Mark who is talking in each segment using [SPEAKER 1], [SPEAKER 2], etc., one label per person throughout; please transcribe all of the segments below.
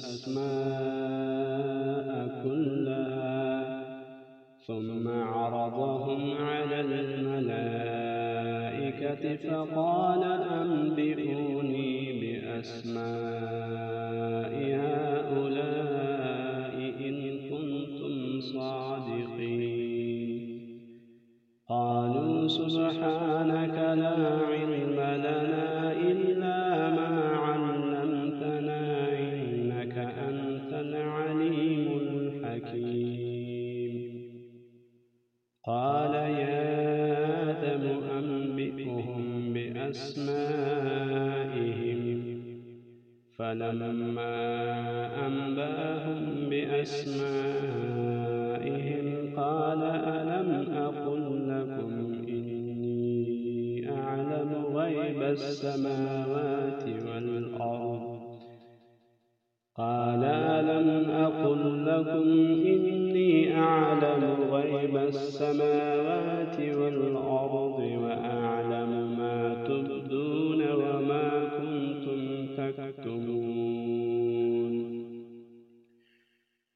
[SPEAKER 1] الأسماء كلها ثم عرضهم على الملائكة فقال أنبئوني بأسماء هؤلاء إن كنتم صادقين. قالوا سبحانك لا علم لنا بأسمائهم فلما أنبأهم بأسمائهم قال ألم أقل لكم إني أعلم غيب السماوات والأرض؟ قال ألم أقل لكم إني أعلم غيب السماوات والأرض؟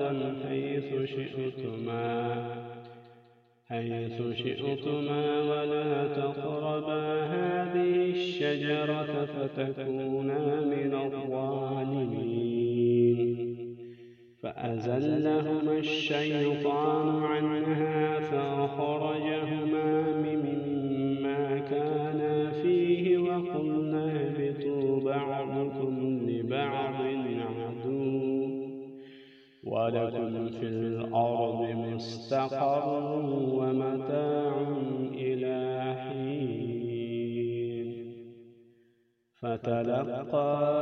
[SPEAKER 1] رغدا حيث شئتما. حيث شئتما ولا تقربا. هذه الشجرة فتكونا من الظالمين. فأزلهما الشيطان عنها فأخرجهما مما كانا فيه وقلنا اهبطوا بعضكم لبعض. عدو ولكم في الأرض مستقر ومتاع إلى حين. فتلقى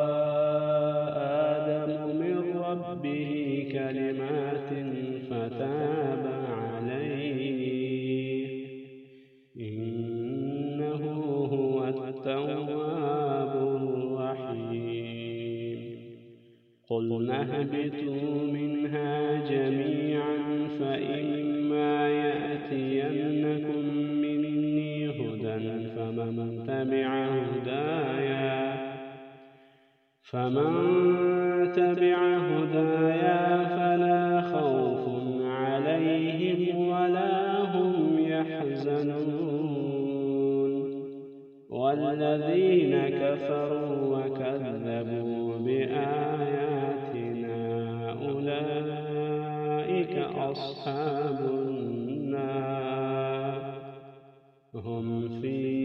[SPEAKER 1] قلنا اهبطوا منها جميعا فإما يأتينكم مني هدى فمن تبع هدايا فمن تبع هدايا فلا خوف عليهم ولا هم يحزنون. والذين كفروا وكذبوا أولئك أصحاب النار. هم في